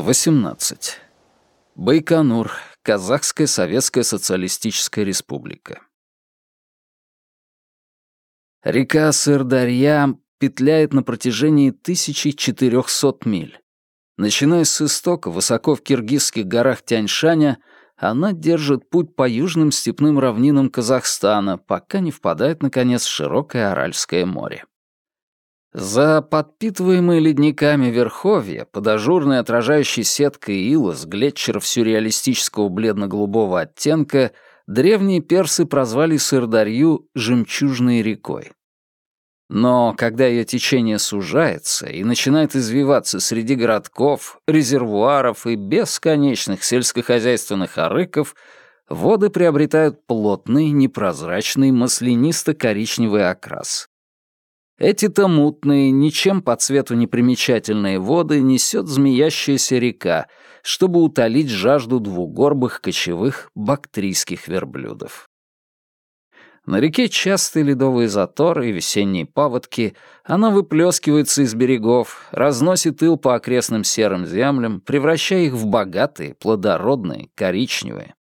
18. Байконур, Казахская Советская Социалистическая Республика. Река Сырдарья петляет на протяжении 1400 миль. Начиная с истока, высоко в киргизских горах Тяньшаня, она держит путь по южным степным равнинам Казахстана, пока не впадает, наконец, в широкое Аральское море. За подпитываемые ледниками верховья, под ажурной отражающей сеткой ила с глетчеров сюрреалистического бледно-голубого оттенка, древние персы прозвали Сырдарью «жемчужной рекой». Но когда ее течение сужается и начинает извиваться среди городков, резервуаров и бесконечных сельскохозяйственных арыков, воды приобретают плотный, непрозрачный, маслянисто-коричневый окрас. Эти-то мутные, ничем по цвету не примечательные воды несет змеящаяся река, чтобы утолить жажду двугорбых кочевых бактрийских верблюдов. На реке частые ледовые заторы и весенние паводки, она выплескивается из берегов, разносит ил по окрестным серым землям, превращая их в богатые, плодородные, коричневые.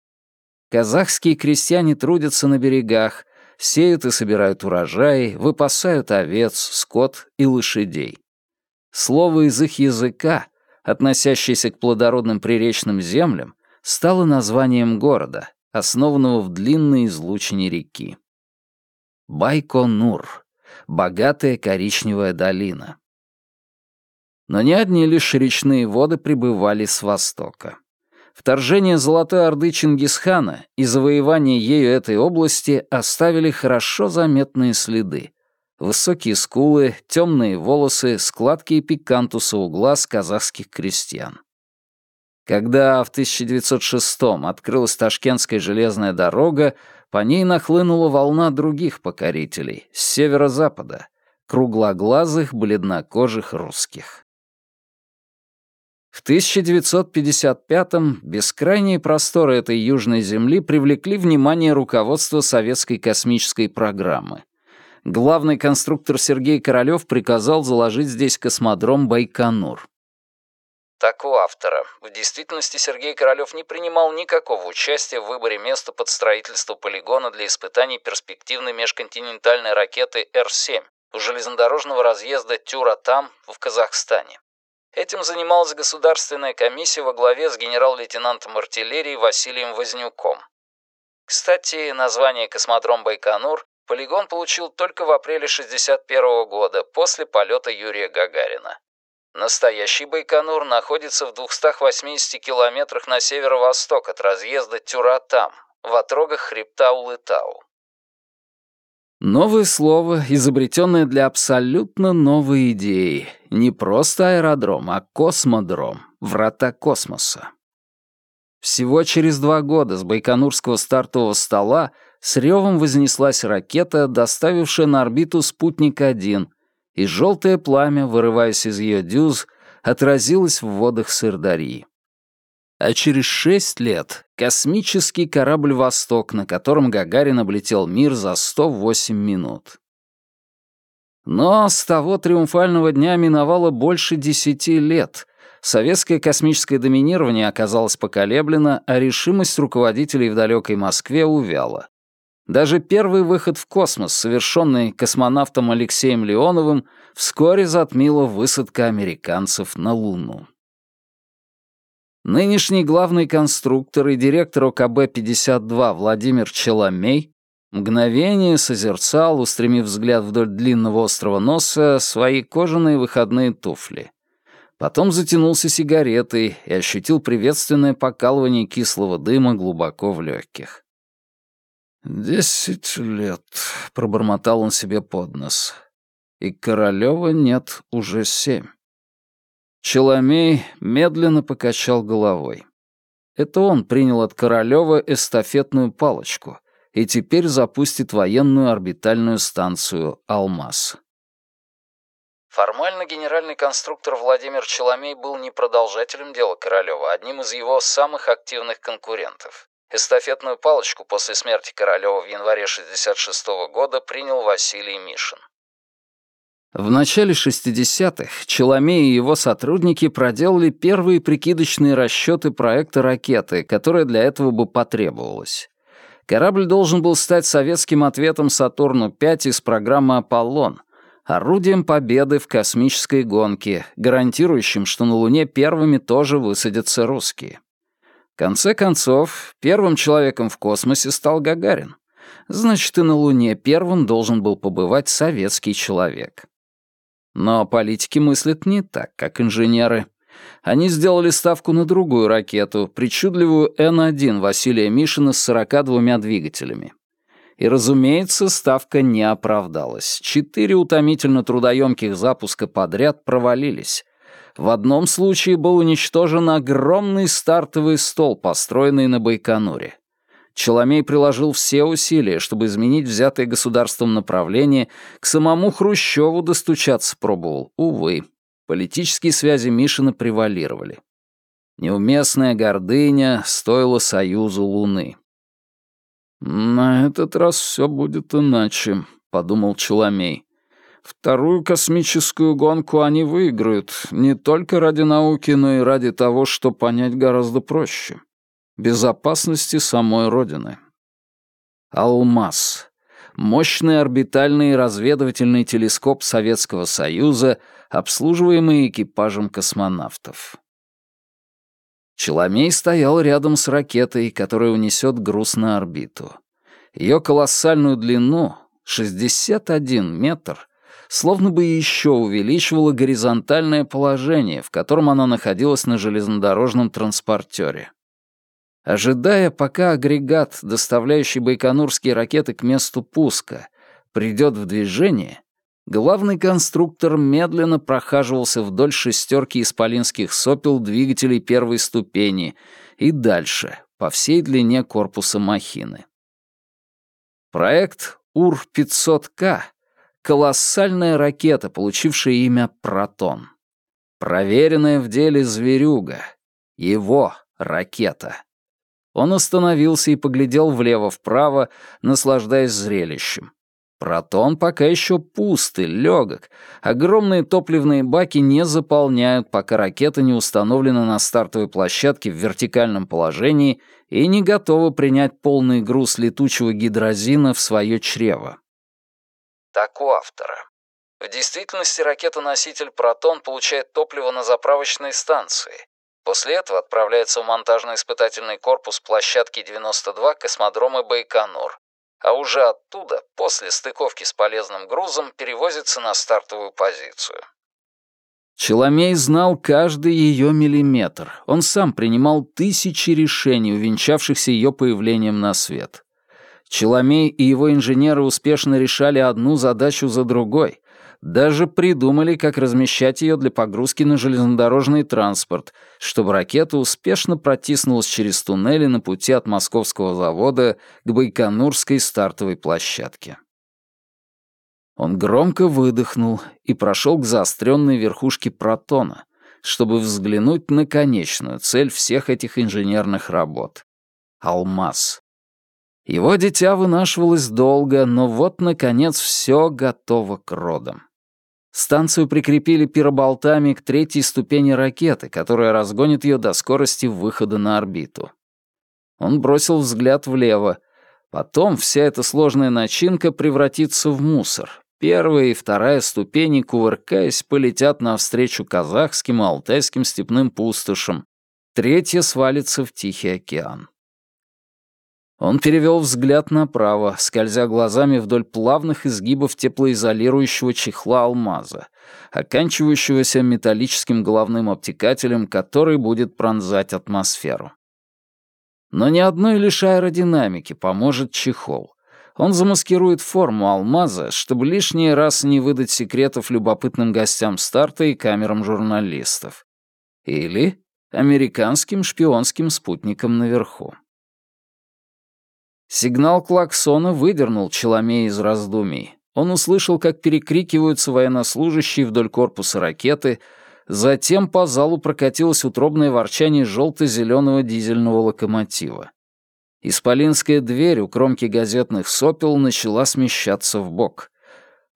Казахские крестьяне трудятся на берегах, сеют и собирают урожай, выпасают овец, скот и лошадей. Слово из их языка, относящееся к плодородным приречным землям, стало названием города, основанного в длинной излучине реки. Байконур — богатая коричневая долина. Но не одни лишь речные воды прибывали с востока. Вторжение Золотой Орды Чингисхана и завоевание ею этой области оставили хорошо заметные следы. Высокие скулы, темные волосы, складки и пикантуса у глаз казахских крестьян. Когда в 1906-м открылась Ташкентская железная дорога, по ней нахлынула волна других покорителей с северо-запада, круглоглазых, бледнокожих русских. В 1955-м бескрайние просторы этой южной земли привлекли внимание руководства советской космической программы. Главный конструктор Сергей Королёв приказал заложить здесь космодром Байконур. Так у автора. В действительности Сергей Королёв не принимал никакого участия в выборе места под строительство полигона для испытаний перспективной межконтинентальной ракеты Р-7 у железнодорожного разъезда Тюратам в Казахстане. Этим занималась государственная комиссия во главе с генерал-лейтенантом артиллерии Василием Вознюком. Кстати, название «Космодром Байконур» полигон получил только в апреле 1961 года, после полета Юрия Гагарина. Настоящий Байконур находится в 280 километрах на северо-восток от разъезда Тюратам, в отрогах хребта Улытау. Новое слово, изобретенное для абсолютно новой идеи. Не просто аэродром, а космодром, врата космоса. Всего через два года с Байконурского стартового стола с ревом вознеслась ракета, доставившая на орбиту «Спутник-1», и желтое пламя, вырываясь из ее дюз, отразилось в водах Сырдарьи. А через шесть лет космический корабль «Восток», на котором Гагарин облетел мир за 108 минут. Но с того триумфального дня миновало больше десяти лет. Советское космическое доминирование оказалось поколеблено, а решимость руководителей в далекой Москве увяла. Даже первый выход в космос, совершенный космонавтом Алексеем Леоновым, вскоре затмила высадка американцев на Луну. Нынешний главный конструктор и директор ОКБ-52 Владимир Челомей мгновение созерцал, устремив взгляд вдоль длинного острого носа, свои кожаные выходные туфли. Потом затянулся сигаретой и ощутил приветственное покалывание кислого дыма глубоко в легких. «Десять лет», — пробормотал он себе под нос. «И Королёва нет уже семь». Челомей медленно покачал головой. Это он принял от Королёва эстафетную палочку и теперь запустит военную орбитальную станцию «Алмаз». Формально генеральный конструктор Владимир Челомей был не продолжателем дела Королёва, а одним из его самых активных конкурентов. Эстафетную палочку после смерти Королева в январе 1966 года принял Василий Мишин. В начале 60-х Челомей и его сотрудники проделали первые прикидочные расчеты проекта ракеты, которая для этого бы потребовалась. Корабль должен был стать советским ответом Сатурну-5 из программы «Аполлон», орудием победы в космической гонке, гарантирующим, что на Луне первыми тоже высадятся русские. В конце концов, первым человеком в космосе стал Гагарин. Значит, и на Луне первым должен был побывать советский человек. Но политики мыслят не так, как инженеры. Они сделали ставку на другую ракету, причудливую Н-1 Василия Мишина с 42 двигателями. И, разумеется, ставка не оправдалась. Четыре утомительно трудоемких запуска подряд провалились. В одном случае был уничтожен огромный стартовый стол, построенный на Байконуре. Челомей приложил все усилия, чтобы изменить взятое государством направление, к самому Хрущеву достучаться пробовал. Увы, политические связи Мишина превалировали. Неуместная гордыня стоила союзу Луны. «На этот раз все будет иначе», — подумал Челомей. «Вторую космическую гонку они выиграют не только ради науки, но и ради того, что понять гораздо проще безопасности самой Родины. Алмаз. Мощный орбитальный разведывательный телескоп Советского Союза, обслуживаемый экипажем космонавтов. Челомей стоял рядом с ракетой, которая унесет груз на орбиту. Ее колоссальную длину, 61 метр, словно бы еще увеличивало горизонтальное положение, в котором она находилась на железнодорожном транспортере. Ожидая, пока агрегат, доставляющий байконурские ракеты к месту пуска, придет в движение, главный конструктор медленно прохаживался вдоль шестерки исполинских сопел двигателей первой ступени и дальше, по всей длине корпуса махины. Проект УР-500К — колоссальная ракета, получившая имя «Протон». Проверенная в деле зверюга. Его ракета. Он остановился и поглядел влево-вправо, наслаждаясь зрелищем. Протон пока еще пуст и легок. Огромные топливные баки не заполняют, пока ракета не установлена на стартовой площадке в вертикальном положении и не готова принять полный груз летучего гидрозина в свое чрево. Так у автора. В действительности ракета-носитель «Протон» получает топливо на заправочной станции, После этого отправляется в монтажно-испытательный корпус площадки 92 космодрома Байконур, а уже оттуда, после стыковки с полезным грузом, перевозится на стартовую позицию. Челомей знал каждый ее миллиметр. Он сам принимал тысячи решений, увенчавшихся ее появлением на свет. Челомей и его инженеры успешно решали одну задачу за другой, даже придумали, как размещать ее для погрузки на железнодорожный транспорт, чтобы ракета успешно протиснулась через туннели на пути от московского завода к Байконурской стартовой площадке. Он громко выдохнул и прошел к заостренной верхушке протона, чтобы взглянуть на конечную цель всех этих инженерных работ — алмаз. Его дитя вынашивалось долго, но вот, наконец, все готово к родам. Станцию прикрепили пироболтами к третьей ступени ракеты, которая разгонит ее до скорости выхода на орбиту. Он бросил взгляд влево. Потом вся эта сложная начинка превратится в мусор. Первая и вторая ступени, кувыркаясь, полетят навстречу казахским и алтайским степным пустошам. Третья свалится в Тихий океан. Он перевел взгляд направо, скользя глазами вдоль плавных изгибов теплоизолирующего чехла алмаза, оканчивающегося металлическим головным обтекателем, который будет пронзать атмосферу. Но ни одной лишь аэродинамики поможет чехол. Он замаскирует форму алмаза, чтобы лишний раз не выдать секретов любопытным гостям старта и камерам журналистов. Или американским шпионским спутникам наверху. Сигнал клаксона выдернул Челомея из раздумий. Он услышал, как перекрикиваются военнослужащие вдоль корпуса ракеты, затем по залу прокатилось утробное ворчание желто-зеленого дизельного локомотива. Исполинская дверь у кромки газетных сопел начала смещаться в бок.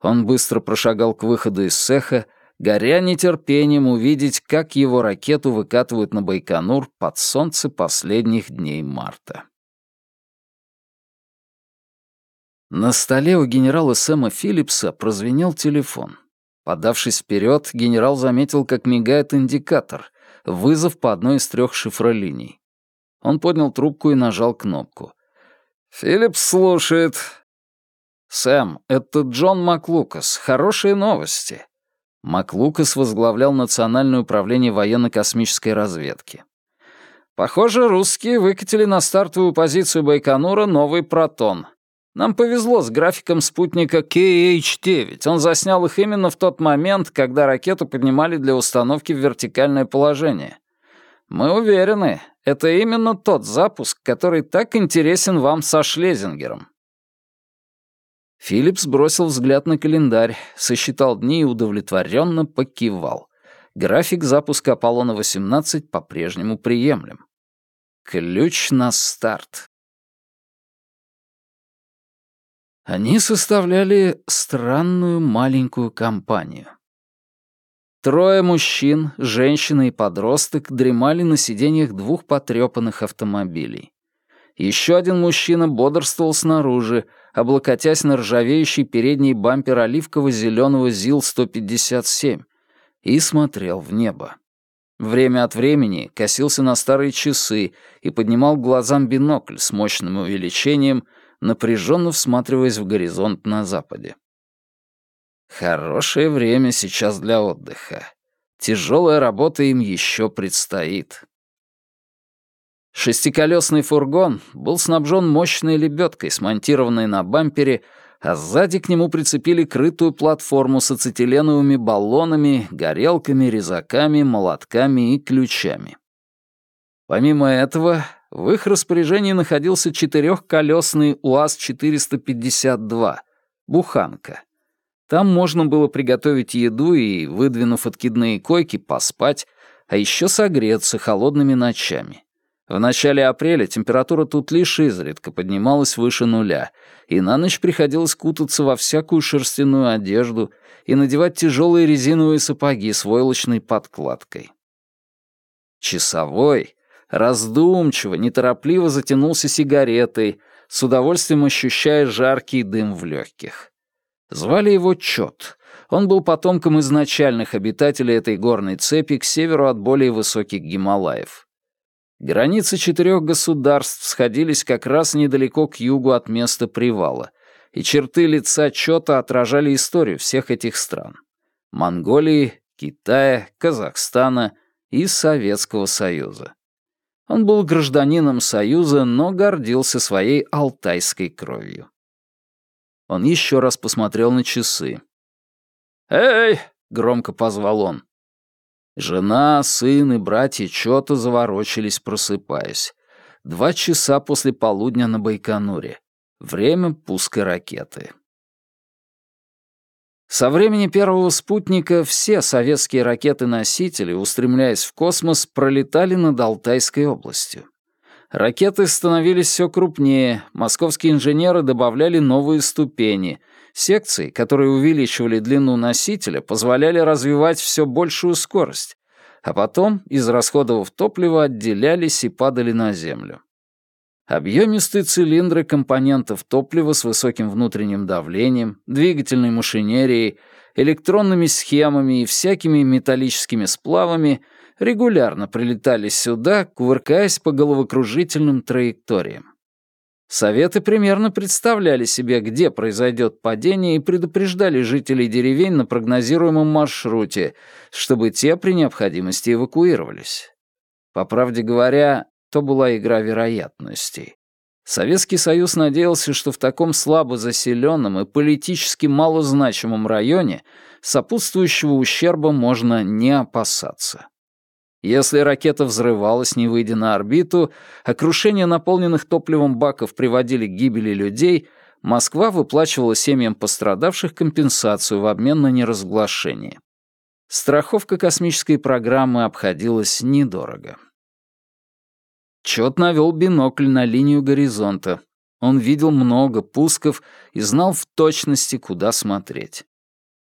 Он быстро прошагал к выходу из цеха, горя нетерпением увидеть, как его ракету выкатывают на Байконур под солнце последних дней марта. На столе у генерала Сэма Филлипса прозвенел телефон. Подавшись вперед, генерал заметил, как мигает индикатор, вызов по одной из трех шифролиний. Он поднял трубку и нажал кнопку. «Филлипс слушает». «Сэм, это Джон Маклукас. Хорошие новости». Маклукас возглавлял Национальное управление военно-космической разведки. «Похоже, русские выкатили на стартовую позицию Байконура новый «Протон». Нам повезло с графиком спутника KH-9. Он заснял их именно в тот момент, когда ракету поднимали для установки в вертикальное положение. Мы уверены, это именно тот запуск, который так интересен вам со Шлезингером. Филлипс бросил взгляд на календарь, сосчитал дни и удовлетворенно покивал. График запуска Аполлона-18 по-прежнему приемлем. Ключ на старт. Они составляли странную маленькую компанию. Трое мужчин, женщина и подросток дремали на сиденьях двух потрепанных автомобилей. Еще один мужчина бодрствовал снаружи, облокотясь на ржавеющий передний бампер оливково-зеленого ЗИЛ-157 и смотрел в небо. Время от времени косился на старые часы и поднимал глазам бинокль с мощным увеличением — напряженно всматриваясь в горизонт на западе. Хорошее время сейчас для отдыха. Тяжелая работа им еще предстоит. Шестиколесный фургон был снабжен мощной лебедкой, смонтированной на бампере, а сзади к нему прицепили крытую платформу с ацетиленовыми баллонами, горелками, резаками, молотками и ключами. Помимо этого, в их распоряжении находился четырехколесный УАЗ-452, буханка. Там можно было приготовить еду и, выдвинув откидные койки, поспать, а еще согреться холодными ночами. В начале апреля температура тут лишь изредка поднималась выше нуля, и на ночь приходилось кутаться во всякую шерстяную одежду и надевать тяжелые резиновые сапоги с войлочной подкладкой. Часовой, раздумчиво, неторопливо затянулся сигаретой, с удовольствием ощущая жаркий дым в легких. Звали его Чот. Он был потомком изначальных обитателей этой горной цепи к северу от более высоких Гималаев. Границы четырех государств сходились как раз недалеко к югу от места привала, и черты лица Чота отражали историю всех этих стран. Монголии, Китая, Казахстана и Советского Союза. Он был гражданином Союза, но гордился своей алтайской кровью. Он еще раз посмотрел на часы. «Эй!» — громко позвал он. Жена, сын и братья чё-то заворочились, просыпаясь. Два часа после полудня на Байконуре. Время пуска ракеты. Со времени первого спутника все советские ракеты-носители, устремляясь в космос, пролетали над Алтайской областью. Ракеты становились все крупнее, московские инженеры добавляли новые ступени. Секции, которые увеличивали длину носителя, позволяли развивать все большую скорость, а потом, из расходов топлива, отделялись и падали на Землю. Объемистые цилиндры компонентов топлива с высоким внутренним давлением, двигательной машинерией, электронными схемами и всякими металлическими сплавами регулярно прилетали сюда, кувыркаясь по головокружительным траекториям. Советы примерно представляли себе, где произойдет падение, и предупреждали жителей деревень на прогнозируемом маршруте, чтобы те при необходимости эвакуировались. По правде говоря, то была игра вероятностей. Советский Союз надеялся, что в таком слабо заселенном и политически малозначимом районе сопутствующего ущерба можно не опасаться. Если ракета взрывалась, не выйдя на орбиту, а крушение наполненных топливом баков приводили к гибели людей, Москва выплачивала семьям пострадавших компенсацию в обмен на неразглашение. Страховка космической программы обходилась недорого. Чет навел бинокль на линию горизонта. Он видел много пусков и знал в точности, куда смотреть.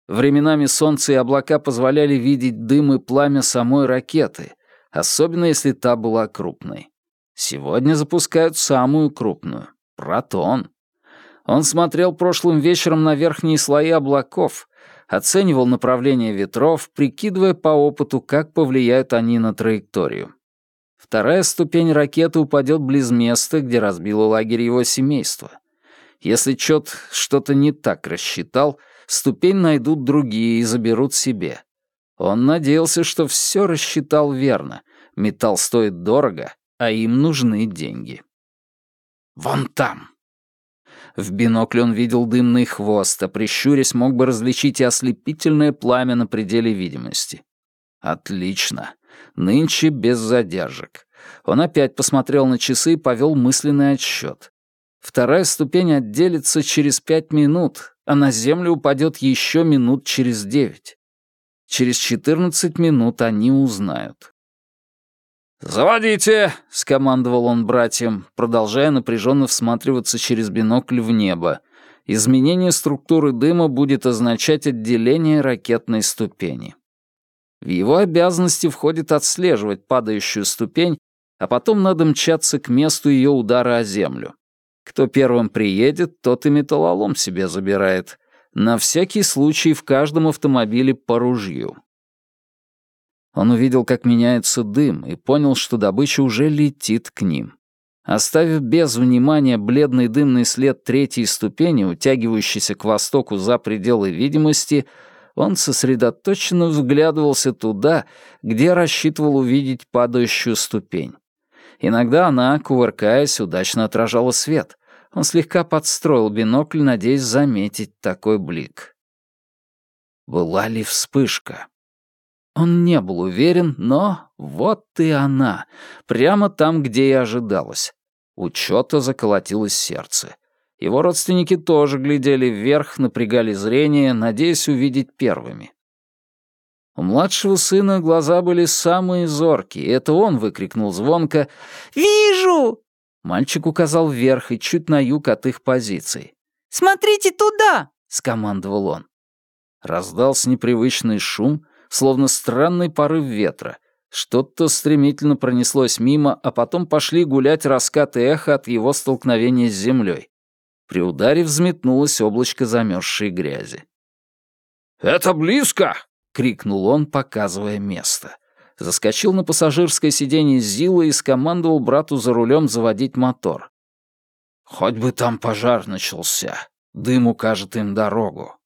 Временами солнце и облака позволяли видеть дым и пламя самой ракеты, особенно если та была крупной. Сегодня запускают самую крупную — «Протон». Он смотрел прошлым вечером на верхние слои облаков, оценивал направление ветров, прикидывая по опыту, как повлияют они на траекторию. Вторая ступень ракеты упадет близ места, где разбило лагерь его семейства. Если Чет что-то не так рассчитал, ступень найдут другие и заберут себе. Он надеялся, что все рассчитал верно. Металл стоит дорого, а им нужны деньги. «Вон там!» В бинокль он видел дымный хвост, а прищурясь мог бы различить и ослепительное пламя на пределе видимости. Отлично. Нынче без задержек. Он опять посмотрел на часы и повел мысленный отсчет. Вторая ступень отделится через пять минут, а на землю упадет еще минут через девять. Через четырнадцать минут они узнают. «Заводите!» — скомандовал он братьям, продолжая напряженно всматриваться через бинокль в небо. Изменение структуры дыма будет означать отделение ракетной ступени. В его обязанности входит отслеживать падающую ступень, а потом надо мчаться к месту ее удара о землю. Кто первым приедет, тот и металлолом себе забирает. На всякий случай в каждом автомобиле по ружью. Он увидел, как меняется дым, и понял, что добыча уже летит к ним. Оставив без внимания бледный дымный след третьей ступени, утягивающийся к востоку за пределы видимости, он сосредоточенно взглядывался туда, где рассчитывал увидеть падающую ступень. Иногда она, кувыркаясь, удачно отражала свет. Он слегка подстроил бинокль, надеясь заметить такой блик. Была ли вспышка? Он не был уверен, но вот и она, прямо там, где и ожидалось. У Чота заколотилось сердце. Его родственники тоже глядели вверх, напрягали зрение, надеясь увидеть первыми. У младшего сына глаза были самые зоркие, и это он выкрикнул звонко «Вижу!». Мальчик указал вверх и чуть на юг от их позиций. «Смотрите туда!» — скомандовал он. Раздался непривычный шум, словно странный порыв ветра. Что-то стремительно пронеслось мимо, а потом пошли гулять раскаты эха от его столкновения с землей. При ударе взметнулось облачко замерзшей грязи. «Это близко!» — крикнул он, показывая место. Заскочил на пассажирское сиденье Зила и скомандовал брату за рулем заводить мотор. «Хоть бы там пожар начался, дым укажет им дорогу».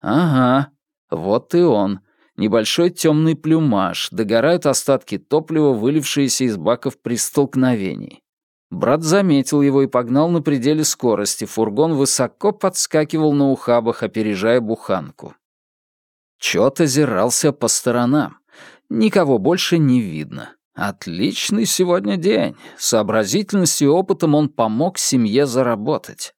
«Ага, вот и он, Небольшой темный плюмаж, догорают остатки топлива, вылившиеся из баков при столкновении. Брат заметил его и погнал на пределе скорости. Фургон высоко подскакивал на ухабах, опережая буханку. Чет озирался по сторонам. Никого больше не видно. Отличный сегодня день. Сообразительностью и опытом он помог семье заработать.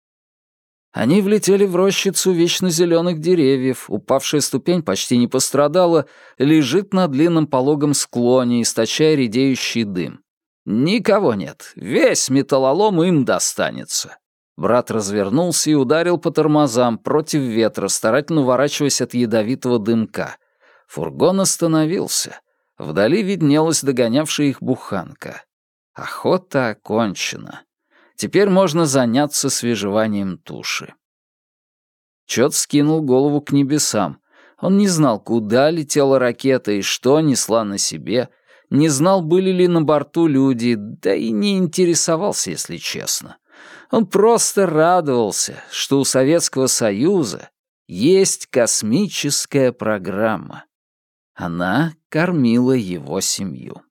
Они влетели в рощицу вечно зеленых деревьев, упавшая ступень почти не пострадала, лежит на длинном пологом склоне, источая редеющий дым. Никого нет, весь металлолом им достанется. Брат развернулся и ударил по тормозам против ветра, старательно уворачиваясь от ядовитого дымка. Фургон остановился. Вдали виднелась догонявшая их буханка. Охота окончена. Теперь можно заняться свежеванием туши. Чет скинул голову к небесам. Он не знал, куда летела ракета и что несла на себе, не знал, были ли на борту люди, да и не интересовался, если честно. Он просто радовался, что у Советского Союза есть космическая программа. Она кормила его семью.